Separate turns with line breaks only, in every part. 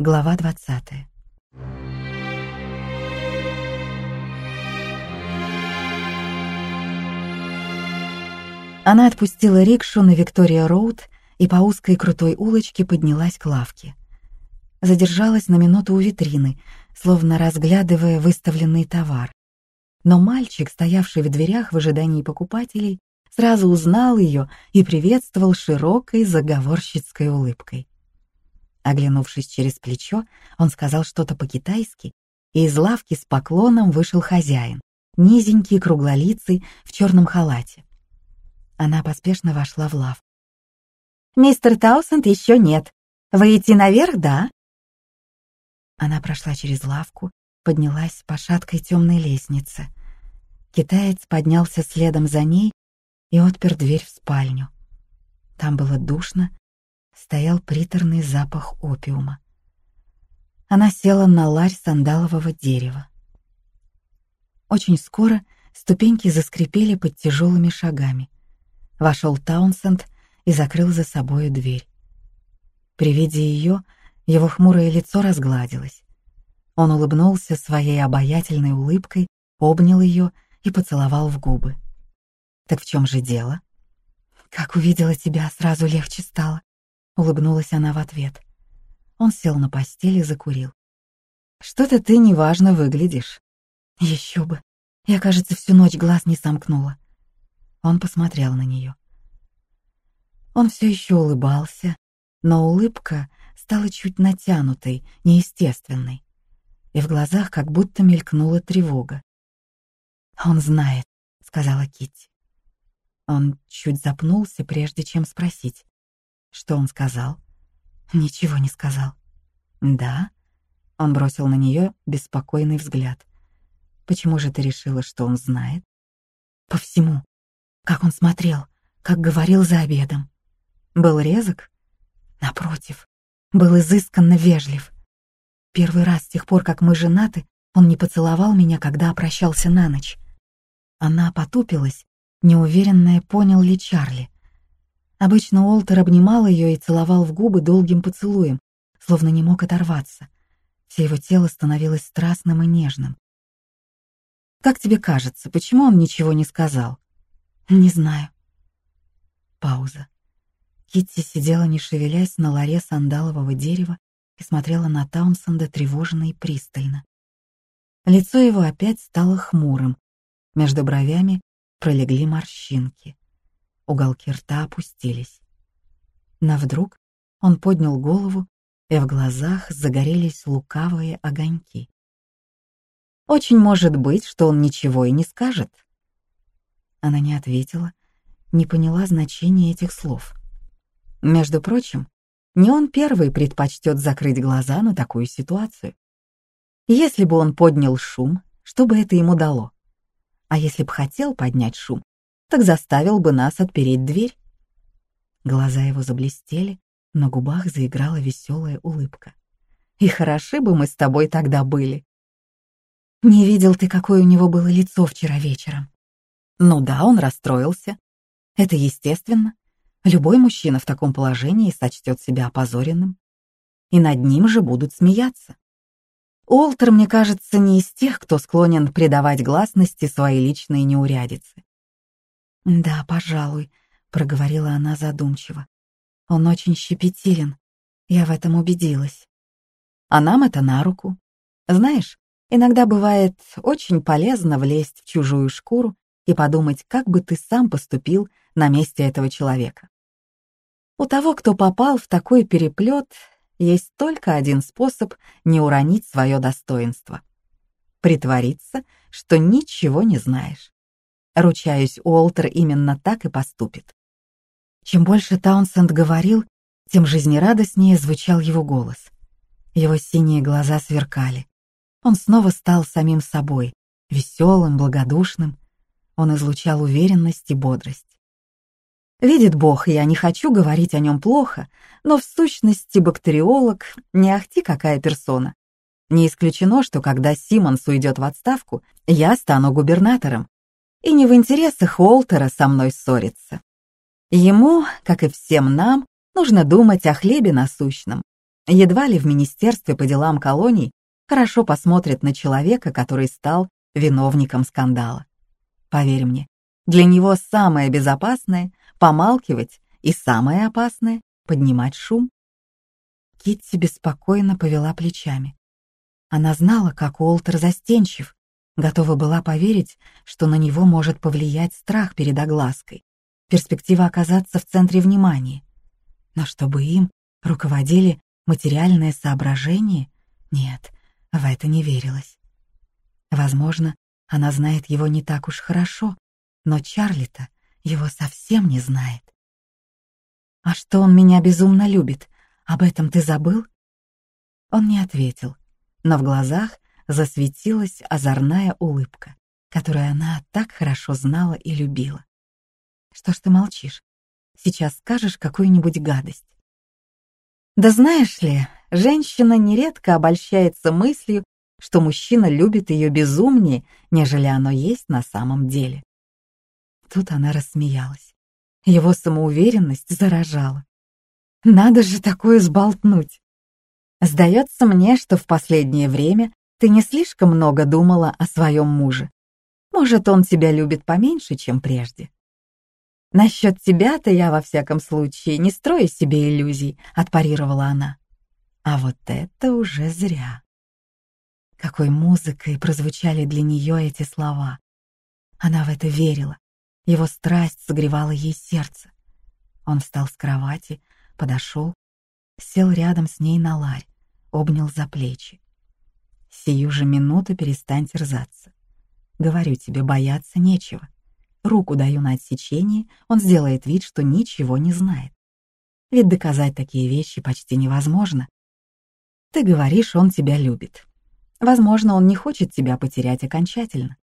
Глава 20. Она отпустила рикшу на Виктория-Роуд и по узкой крутой улочке поднялась к лавке. Задержалась на минуту у витрины, словно разглядывая выставленный товар. Но мальчик, стоявший в дверях в ожидании покупателей, сразу узнал ее и приветствовал широкой заговорщицкой улыбкой. Оглянувшись через плечо, он сказал что-то по-китайски, и из лавки с поклоном вышел хозяин, низенький, круглолицый, в черном халате. Она поспешно вошла в лавку. «Мистер Таусенд еще нет. Вы идти наверх, да?» Она прошла через лавку, поднялась по шаткой темной лестнице. Китаец поднялся следом за ней и отпер дверь в спальню. Там было душно стоял приторный запах опиума. Она села на ларь сандалового дерева. Очень скоро ступеньки заскрипели под тяжелыми шагами. Вошел Таунсенд и закрыл за собой дверь. При виде ее его хмурое лицо разгладилось. Он улыбнулся своей обаятельной улыбкой, обнял ее и поцеловал в губы. «Так в чем же дело?» «Как увидела тебя, сразу легче стало. Улыбнулась она в ответ. Он сел на постели и закурил. «Что-то ты неважно выглядишь». Еще бы. Я, кажется, всю ночь глаз не сомкнула. Он посмотрел на нее. Он все еще улыбался, но улыбка стала чуть натянутой, неестественной, и в глазах как будто мелькнула тревога. «Он знает», — сказала Китти. Он чуть запнулся, прежде чем спросить. Что он сказал? Ничего не сказал. Да? Он бросил на нее беспокойный взгляд. Почему же ты решила, что он знает? По всему. Как он смотрел, как говорил за обедом. Был резок? Напротив, был изысканно вежлив. Первый раз с тех пор, как мы женаты, он не поцеловал меня, когда прощался на ночь. Она потупилась, неуверенная, понял ли Чарли. Обычно Уолтер обнимал ее и целовал в губы долгим поцелуем, словно не мог оторваться. Все его тело становилось страстным и нежным. «Как тебе кажется, почему он ничего не сказал?» «Не знаю». Пауза. Китти сидела, не шевелясь, на ларе сандалового дерева и смотрела на Таунсенда тревожно и пристально. Лицо его опять стало хмурым. Между бровями пролегли морщинки. Уголки рта опустились. На вдруг он поднял голову, и в глазах загорелись лукавые огоньки. «Очень может быть, что он ничего и не скажет». Она не ответила, не поняла значения этих слов. Между прочим, не он первый предпочтет закрыть глаза на такую ситуацию. Если бы он поднял шум, что бы это ему дало? А если бы хотел поднять шум, так заставил бы нас отпереть дверь. Глаза его заблестели, на губах заиграла веселая улыбка. И хороши бы мы с тобой тогда были. Не видел ты, какое у него было лицо вчера вечером. Ну да, он расстроился. Это естественно. Любой мужчина в таком положении сочтет себя опозоренным. И над ним же будут смеяться. Уолтер, мне кажется, не из тех, кто склонен придавать гласности свои личные неурядицы. «Да, пожалуй», — проговорила она задумчиво. «Он очень щепетилен. Я в этом убедилась. А нам это на руку. Знаешь, иногда бывает очень полезно влезть в чужую шкуру и подумать, как бы ты сам поступил на месте этого человека. У того, кто попал в такой переплет, есть только один способ не уронить свое достоинство. Притвориться, что ничего не знаешь. Ручаюсь, Уолтер именно так и поступит. Чем больше Таунсенд говорил, тем жизнерадостнее звучал его голос. Его синие глаза сверкали. Он снова стал самим собой, веселым, благодушным. Он излучал уверенность и бодрость. Видит Бог, я не хочу говорить о нем плохо, но в сущности бактериолог не ахти какая персона. Не исключено, что когда Симмонс уйдет в отставку, я стану губернатором, и не в интересах Уолтера со мной ссориться. Ему, как и всем нам, нужно думать о хлебе насущном. Едва ли в Министерстве по делам колоний хорошо посмотрят на человека, который стал виновником скандала. Поверь мне, для него самое безопасное — помалкивать, и самое опасное — поднимать шум. Китти беспокойно повела плечами. Она знала, как Уолтер застенчив, готова была поверить, что на него может повлиять страх перед оглаской, перспектива оказаться в центре внимания. Но чтобы им руководили материальные соображения, нет, в это не верилось. Возможно, она знает его не так уж хорошо, но Чарли-то его совсем не знает. «А что он меня безумно любит? Об этом ты забыл?» Он не ответил, но в глазах засветилась озорная улыбка, которую она так хорошо знала и любила. «Что ж ты молчишь? Сейчас скажешь какую-нибудь гадость». Да знаешь ли, женщина нередко обольщается мыслью, что мужчина любит ее безумнее, нежели оно есть на самом деле. Тут она рассмеялась. Его самоуверенность заражала. Надо же такое сболтнуть. Сдается мне, что в последнее время ты не слишком много думала о своем муже. Может, он тебя любит поменьше, чем прежде. Насчет тебя-то я, во всяком случае, не строю себе иллюзий, отпарировала она. А вот это уже зря. Какой музыкой прозвучали для нее эти слова. Она в это верила. Его страсть согревала ей сердце. Он встал с кровати, подошел, сел рядом с ней на ларь, обнял за плечи. «Сию же минуту перестань терзаться. Говорю тебе, бояться нечего. Руку даю на отсечение, он сделает вид, что ничего не знает. Ведь доказать такие вещи почти невозможно. Ты говоришь, он тебя любит. Возможно, он не хочет тебя потерять окончательно.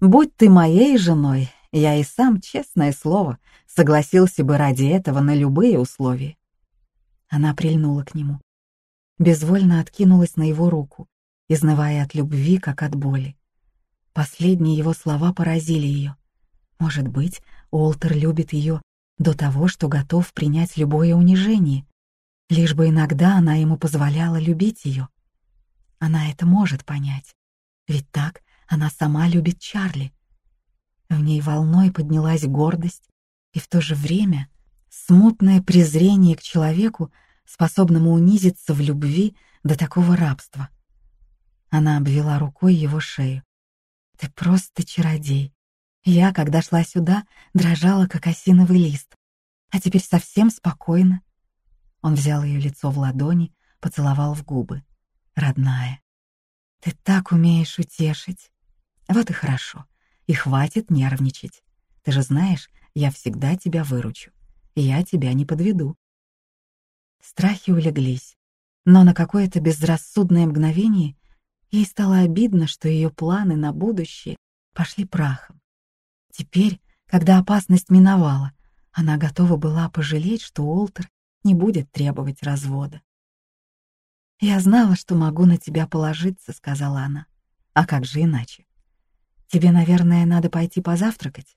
Будь ты моей женой, я и сам, честное слово, согласился бы ради этого на любые условия. Она прильнула к нему. Безвольно откинулась на его руку, изнывая от любви, как от боли. Последние его слова поразили ее. Может быть, Уолтер любит ее до того, что готов принять любое унижение, лишь бы иногда она ему позволяла любить ее. Она это может понять. Ведь так она сама любит Чарли. В ней волной поднялась гордость и в то же время смутное презрение к человеку, способному унизиться в любви до такого рабства. Она обвела рукой его шею. «Ты просто чародей. Я, когда шла сюда, дрожала, как осиновый лист. А теперь совсем спокойно». Он взял ее лицо в ладони, поцеловал в губы родная. Ты так умеешь утешить. Вот и хорошо. И хватит нервничать. Ты же знаешь, я всегда тебя выручу. И я тебя не подведу. Страхи улеглись, но на какое-то безрассудное мгновение ей стало обидно, что ее планы на будущее пошли прахом. Теперь, когда опасность миновала, она готова была пожалеть, что Уолтер не будет требовать развода. «Я знала, что могу на тебя положиться», — сказала она. «А как же иначе? Тебе, наверное, надо пойти позавтракать?»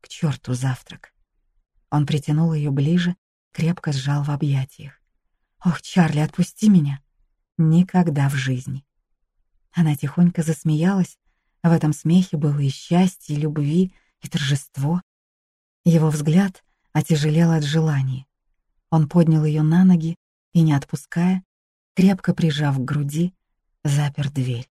«К черту завтрак!» Он притянул ее ближе, крепко сжал в объятиях. «Ох, Чарли, отпусти меня!» «Никогда в жизни!» Она тихонько засмеялась. В этом смехе было и счастье, и любви, и торжество. Его взгляд отяжелел от желания. Он поднял ее на ноги и, не отпуская, крепко прижав к груди, запер дверь.